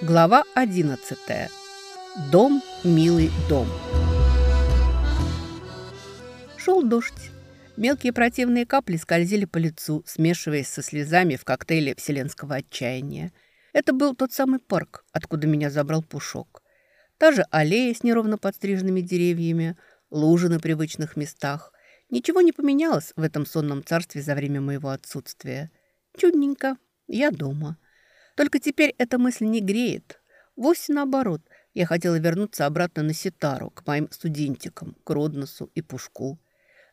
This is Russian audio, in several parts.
Глава 11. Дом, милый дом. Шел дождь. Мелкие противные капли скользили по лицу, смешиваясь со слезами в коктейле вселенского отчаяния. Это был тот самый парк, откуда меня забрал Пушок. Та же аллея с неровно подстриженными деревьями, лужи на привычных местах. Ничего не поменялось в этом сонном царстве за время моего отсутствия. Чудненько. Я дома. Только теперь эта мысль не греет. Вовсе наоборот. Я хотела вернуться обратно на Ситару, к моим студентикам, к Родносу и Пушку.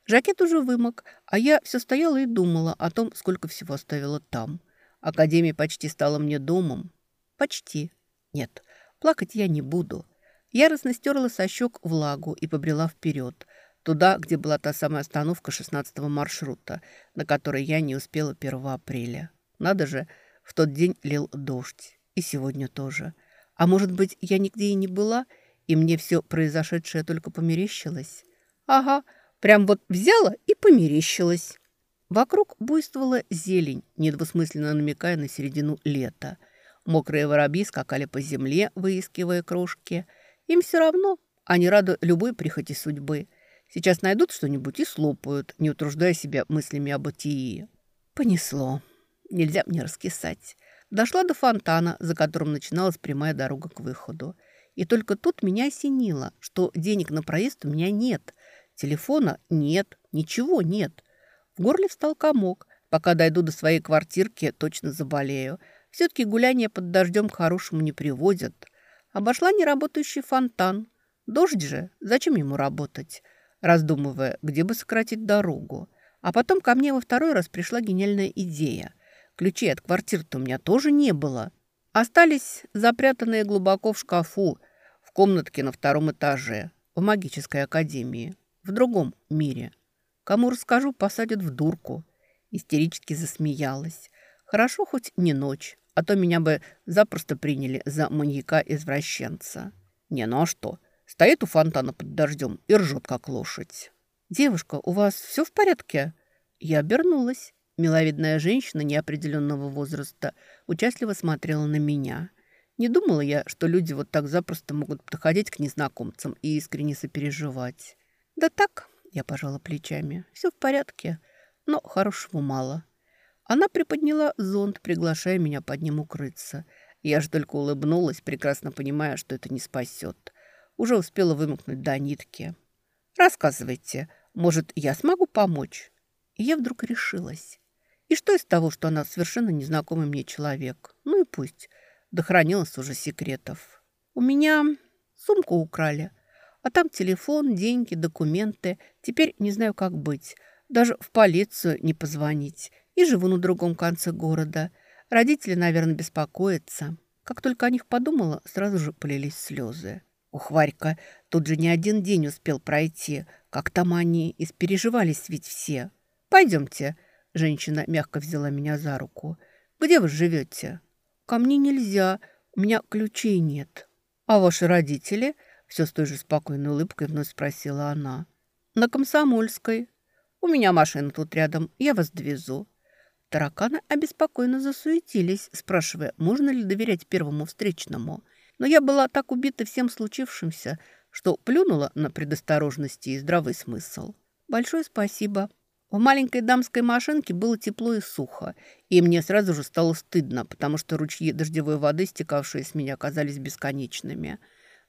Жакет уже вымок, а я все стояла и думала о том, сколько всего оставила там. Академия почти стала мне домом. Почти. Нет, плакать я не буду. Яростно стерла со щек влагу и побрела вперед, туда, где была та самая остановка 16-го маршрута, на которой я не успела 1 апреля. Надо же, в тот день лил дождь. И сегодня тоже. А может быть, я нигде и не была, и мне все произошедшее только померещилось? Ага, прям вот взяла и померещилась. Вокруг буйствовала зелень, недвусмысленно намекая на середину лета. Мокрые воробьи скакали по земле, выискивая крошки. Им все равно, они рады любой прихоти судьбы. Сейчас найдут что-нибудь и слопают, не утруждая себя мыслями о бытии. Понесло. Нельзя мне раскисать. Дошла до фонтана, за которым начиналась прямая дорога к выходу. И только тут меня осенило, что денег на проезд у меня нет. Телефона нет, ничего нет. В горле встал комок. Пока дойду до своей квартирки, точно заболею. Все-таки гуляние под дождем к хорошему не приводят. Обошла неработающий фонтан. Дождь же, зачем ему работать? Раздумывая, где бы сократить дорогу. А потом ко мне во второй раз пришла гениальная идея – Ключей от квартир-то у меня тоже не было. Остались запрятанные глубоко в шкафу, в комнатке на втором этаже, в магической академии, в другом мире. Кому расскажу, посадят в дурку. Истерически засмеялась. Хорошо хоть не ночь, а то меня бы запросто приняли за маньяка-извращенца. Не, ну а что? Стоит у фонтана под дождем и ржет, как лошадь. «Девушка, у вас все в порядке?» Я обернулась. Миловидная женщина неопределенного возраста участливо смотрела на меня. Не думала я, что люди вот так запросто могут подходить к незнакомцам и искренне сопереживать. «Да так», — я пожала плечами, — «все в порядке, но хорошего мало». Она приподняла зонт, приглашая меня под ним укрыться. Я же только улыбнулась, прекрасно понимая, что это не спасет. Уже успела вымокнуть до нитки. «Рассказывайте, может, я смогу помочь?» И я вдруг решилась. И что из того, что она совершенно незнакомый мне человек? Ну и пусть. Дохранилась уже секретов. У меня сумку украли. А там телефон, деньги, документы. Теперь не знаю, как быть. Даже в полицию не позвонить. И живу на другом конце города. Родители, наверное, беспокоятся. Как только о них подумала, сразу же полились слезы. Ух, Варька, тут же не один день успел пройти. Как там они, испереживались ведь все. Пойдемте, Женщина мягко взяла меня за руку. «Где вы живете?» «Ко мне нельзя. У меня ключей нет». «А ваши родители?» Все с той же спокойной улыбкой вновь спросила она. «На Комсомольской. У меня машина тут рядом. Я вас довезу». Тараканы обеспокоенно засуетились, спрашивая, можно ли доверять первому встречному. Но я была так убита всем случившимся, что плюнула на предосторожности и здравый смысл. «Большое спасибо», в маленькой дамской машинке было тепло и сухо, и мне сразу же стало стыдно, потому что ручьи дождевой воды, стекавшие с меня, казались бесконечными.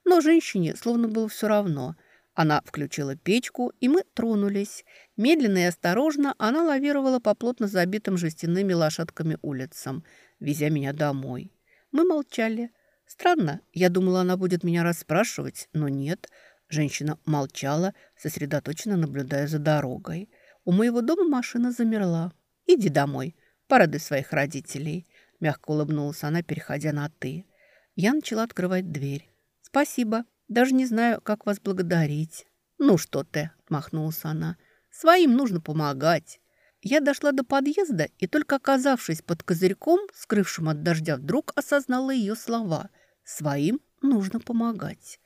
Но женщине словно было все равно. Она включила печку, и мы тронулись. Медленно и осторожно она лавировала по плотно забитым жестяными лошадками улицам, везя меня домой. Мы молчали. Странно, я думала, она будет меня расспрашивать, но нет. Женщина молчала, сосредоточенно наблюдая за дорогой. У моего дома машина замерла. «Иди домой, порадуй своих родителей», – мягко улыбнулась она, переходя на «ты». Я начала открывать дверь. «Спасибо. Даже не знаю, как вас благодарить». «Ну что ты», – махнулась она. «Своим нужно помогать». Я дошла до подъезда и, только оказавшись под козырьком, скрывшим от дождя, вдруг осознала ее слова. «Своим нужно помогать».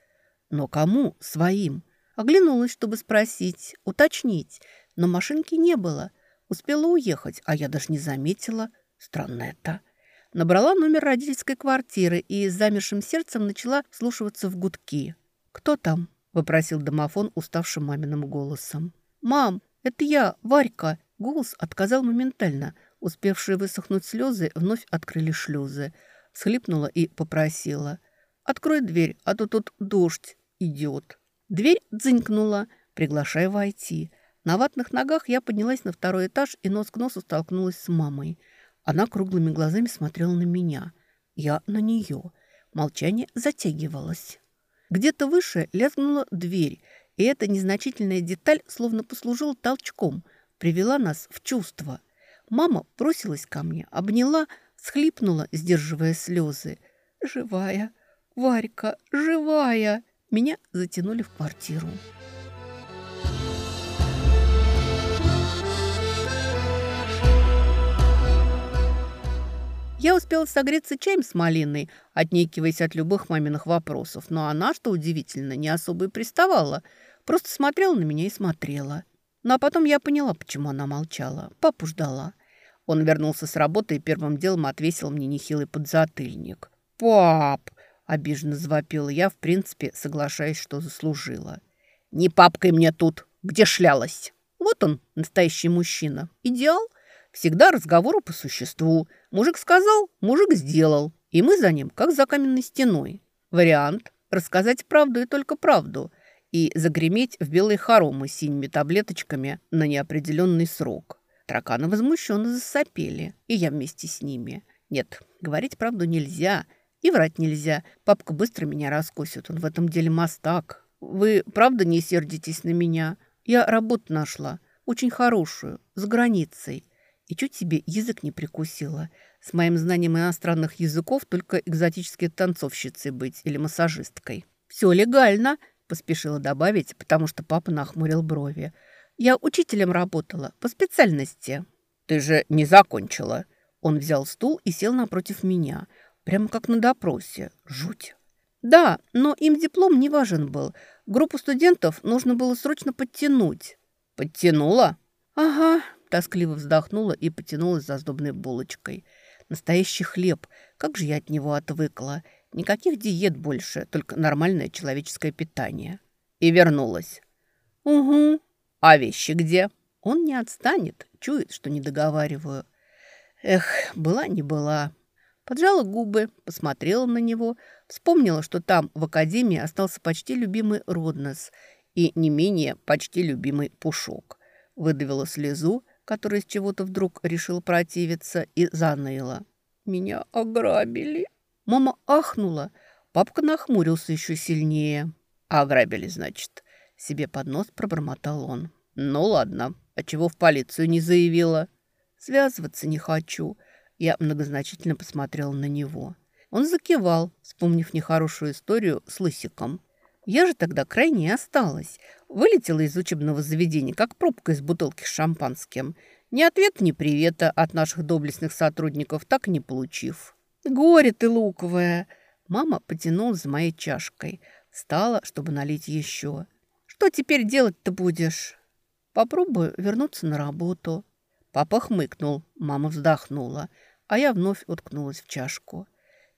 «Но кому своим?» Оглянулась, чтобы спросить, уточнить – но машинки не было. Успела уехать, а я даже не заметила. Странно это. Набрала номер родительской квартиры и с замершим сердцем начала вслушиваться в гудки. «Кто там?» – вопросил домофон уставшим маминым голосом. «Мам, это я, Варька!» Голос отказал моментально. Успевшие высохнуть слезы вновь открыли шлюзы. Схлипнула и попросила. «Открой дверь, а то тут дождь идет». Дверь дзынькнула, приглашая войти. На ватных ногах я поднялась на второй этаж и нос к носу столкнулась с мамой. Она круглыми глазами смотрела на меня. Я на нее. Молчание затягивалось. Где-то выше лязгнула дверь, и эта незначительная деталь словно послужила толчком, привела нас в чувство. Мама бросилась ко мне, обняла, схлипнула, сдерживая слезы. «Живая! Варька, живая!» Меня затянули в квартиру. Я успела согреться чаем с малиной, отнекиваясь от любых маминых вопросов, но она, что удивительно, не особо и приставала, просто смотрела на меня и смотрела. Ну а потом я поняла, почему она молчала. Папу ждала. Он вернулся с работы и первым делом отвесил мне нехилый подзатыльник. «Пап!» – обиженно завопила я, в принципе, соглашаясь, что заслужила. «Не папкой мне тут! Где шлялась?» Вот он, настоящий мужчина. Идеал – Всегда разговору по существу. Мужик сказал, мужик сделал. И мы за ним, как за каменной стеной. Вариант – рассказать правду и только правду. И загреметь в белые хоромы с синими таблеточками на неопределенный срок. Тараканы возмущенно засопели, и я вместе с ними. Нет, говорить правду нельзя, и врать нельзя. Папка быстро меня раскусит, он в этом деле мастак. Вы правда не сердитесь на меня? Я работу нашла, очень хорошую, за границей. И чуть себе язык не прикусила. С моим знанием иностранных языков только экзотические танцовщицы быть или массажисткой. «Все легально», – поспешила добавить, потому что папа нахмурил брови. «Я учителем работала, по специальности». «Ты же не закончила». Он взял стул и сел напротив меня, прямо как на допросе. Жуть. «Да, но им диплом не важен был. Группу студентов нужно было срочно подтянуть». «Подтянула?» «Ага, Тоскливо вздохнула и потянулась за сдобной булочкой. Настоящий хлеб. Как же я от него отвыкла. Никаких диет больше, только нормальное человеческое питание. И вернулась. Угу. А вещи где? Он не отстанет. Чует, что не договариваю. Эх, была не была. Поджала губы, посмотрела на него, вспомнила, что там, в академии, остался почти любимый Роднос и не менее почти любимый Пушок. Выдавила слезу который с чего-то вдруг решил противиться, и заныла. «Меня ограбили!» Мама ахнула. Папка нахмурился еще сильнее. «Ограбили, значит?» Себе под нос пробормотал он. «Ну ладно, а чего в полицию не заявила?» «Связываться не хочу». Я многозначительно посмотрела на него. Он закивал, вспомнив нехорошую историю с лысиком. Я же тогда крайне осталась. Вылетела из учебного заведения, как пробка из бутылки с шампанским. Ни ответ, ни привета от наших доблестных сотрудников, так не получив. «Горе ты, луковая!» Мама потянулась за моей чашкой. Встала, чтобы налить еще. «Что теперь делать-то будешь?» «Попробую вернуться на работу». Папа хмыкнул, мама вздохнула, а я вновь уткнулась в чашку.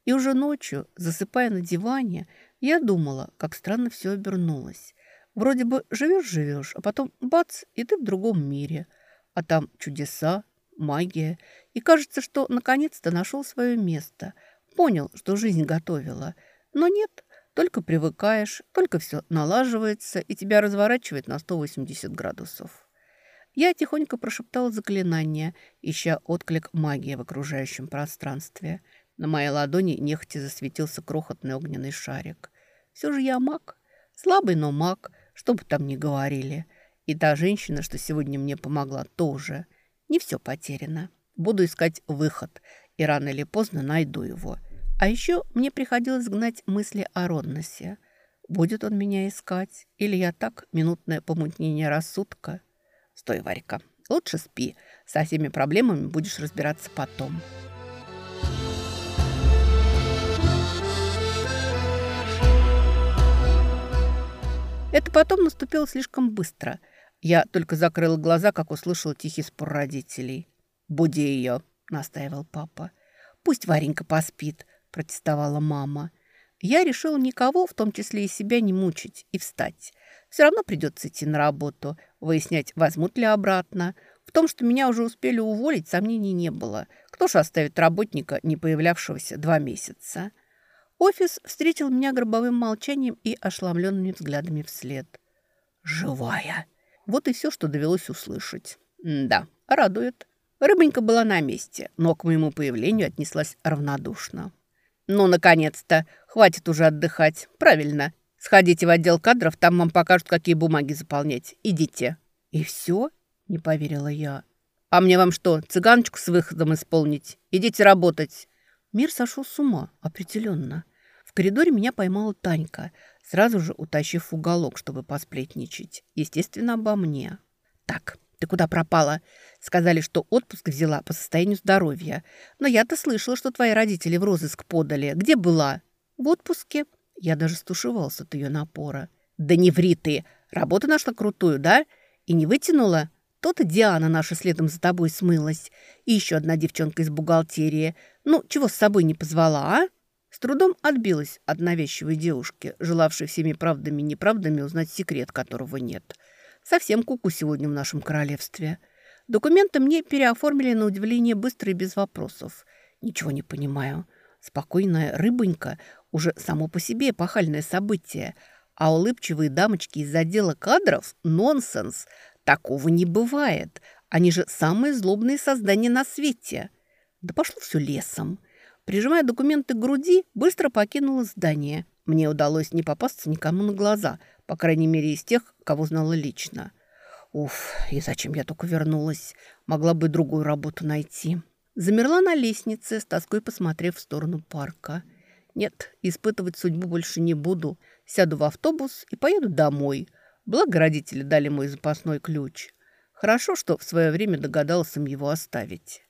И уже ночью, засыпая на диване, я думала, как странно все обернулось. Вроде бы живешь-живешь, а потом бац, и ты в другом мире. А там чудеса, магия. И кажется, что наконец-то нашел свое место. Понял, что жизнь готовила. Но нет, только привыкаешь, только все налаживается, и тебя разворачивает на 180 градусов. Я тихонько прошептала заклинание, ища отклик магии в окружающем пространстве. На моей ладони нехотя засветился крохотный огненный шарик. Все же я маг. Слабый, но маг, что бы там ни говорили. И та женщина, что сегодня мне помогла, тоже. Не все потеряно. Буду искать выход, и рано или поздно найду его. А еще мне приходилось гнать мысли о Родносе. Будет он меня искать? Или я так, минутное помутнение рассудка? Стой, Варька, лучше спи. Со всеми проблемами будешь разбираться потом. Это потом наступило слишком быстро. Я только закрыла глаза, как услышала тихий спор родителей. «Буди ее», — настаивал папа. Пусть Варенька поспит», – протестовала мама. Я решила никого, в том числе и себя, не мучить и встать. Все равно придется идти на работу, выяснять, возьмут ли обратно. В том, что меня уже успели уволить, сомнений не было. Кто же оставит работника, не появлявшегося два месяца? Офис встретил меня гробовым молчанием и ошеломленными взглядами вслед. «Живая!» Вот и все, что довелось услышать. да, радует. Рыбонька была на месте, но к моему появлению отнеслась равнодушно. «Ну, наконец-то! Хватит уже отдыхать. Правильно. Сходите в отдел кадров, там вам покажут, какие бумаги заполнять. Идите». «И все?» – не поверила я. «А мне вам что, цыганочку с выходом исполнить? Идите работать». Мир сошел с ума, определенно. В коридоре меня поймала Танька, сразу же утащив уголок, чтобы посплетничать. Естественно, обо мне. «Так, ты куда пропала? Сказали, что отпуск взяла по состоянию здоровья. Но я-то слышала, что твои родители в розыск подали. Где была?» «В отпуске». Я даже стушевался от ее напора. «Да не ври ты! Работу нашла крутую, да? И не вытянула?» То-то Диана наша следом за тобой смылась. И еще одна девчонка из бухгалтерии. Ну, чего с собой не позвала, а?» С трудом отбилась от навязчивой девушки, желавшей всеми правдами и неправдами узнать секрет, которого нет. Совсем куку сегодня в нашем королевстве. Документы мне переоформили на удивление быстро и без вопросов. Ничего не понимаю. Спокойная рыбонька уже само по себе эпохальное событие. А улыбчивые дамочки из отдела кадров – нонсенс. Такого не бывает. Они же самые злобные создания на свете. Да пошло все лесом. Прижимая документы к груди, быстро покинула здание. Мне удалось не попасться никому на глаза, по крайней мере, из тех, кого знала лично. Уф, и зачем я только вернулась? Могла бы другую работу найти. Замерла на лестнице, с тоской посмотрев в сторону парка. Нет, испытывать судьбу больше не буду. Сяду в автобус и поеду домой. Благо родители дали мой запасной ключ. Хорошо, что в свое время догадался им его оставить.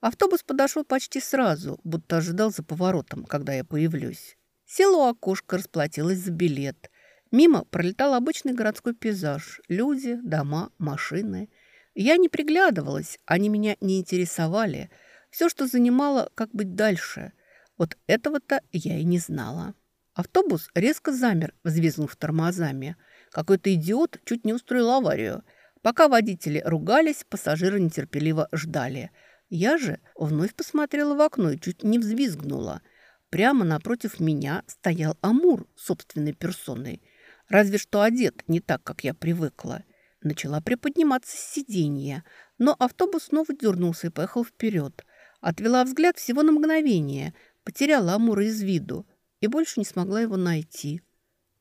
Автобус подошел почти сразу, будто ожидал за поворотом, когда я появлюсь. Села у окошка, расплатилась за билет. Мимо пролетал обычный городской пейзаж. Люди, дома, машины. Я не приглядывалась, они меня не интересовали. Все, что занимало, как быть дальше. Вот этого-то я и не знала. Автобус резко замер, взвизгнув тормозами. Какой-то идиот чуть не устроил аварию. Пока водители ругались, пассажиры нетерпеливо ждали – я же вновь посмотрела в окно и чуть не взвизгнула. Прямо напротив меня стоял Амур собственной персоной. Разве что одет не так, как я привыкла. Начала приподниматься с сиденья, но автобус снова дернулся и поехал вперед. Отвела взгляд всего на мгновение, потеряла Амура из виду и больше не смогла его найти.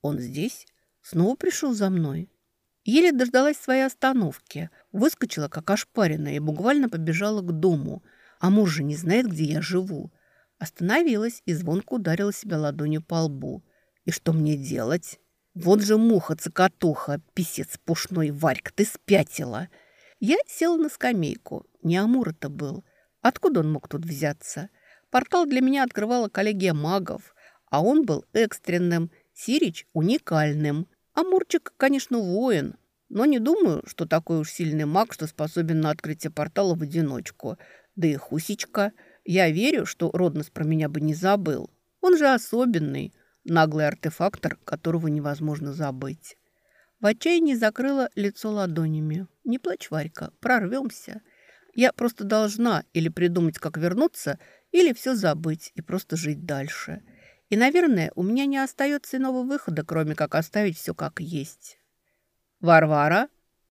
Он здесь? Снова пришел за мной? Еле дождалась своей остановки. Выскочила, как ошпаренная, и буквально побежала к дому. А муж же не знает, где я живу. Остановилась и звонко ударила себя ладонью по лбу. И что мне делать? Вот же муха-цокотуха, писец пушной, Варька, ты спятила. Я села на скамейку. Не Амур это был. Откуда он мог тут взяться? Портал для меня открывала коллегия магов, а он был экстренным, Сирич – уникальным. Амурчик, конечно, воин, но не думаю, что такой уж сильный маг, что способен на открытие портала в одиночку. Да и Хусечка. Я верю, что Роднос про меня бы не забыл. Он же особенный, наглый артефактор, которого невозможно забыть. В отчаянии закрыла лицо ладонями. «Не плачь, Варька, прорвемся. Я просто должна или придумать, как вернуться, или все забыть и просто жить дальше. И, наверное, у меня не остается иного выхода, кроме как оставить все как есть». «Варвара?»